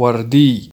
وردي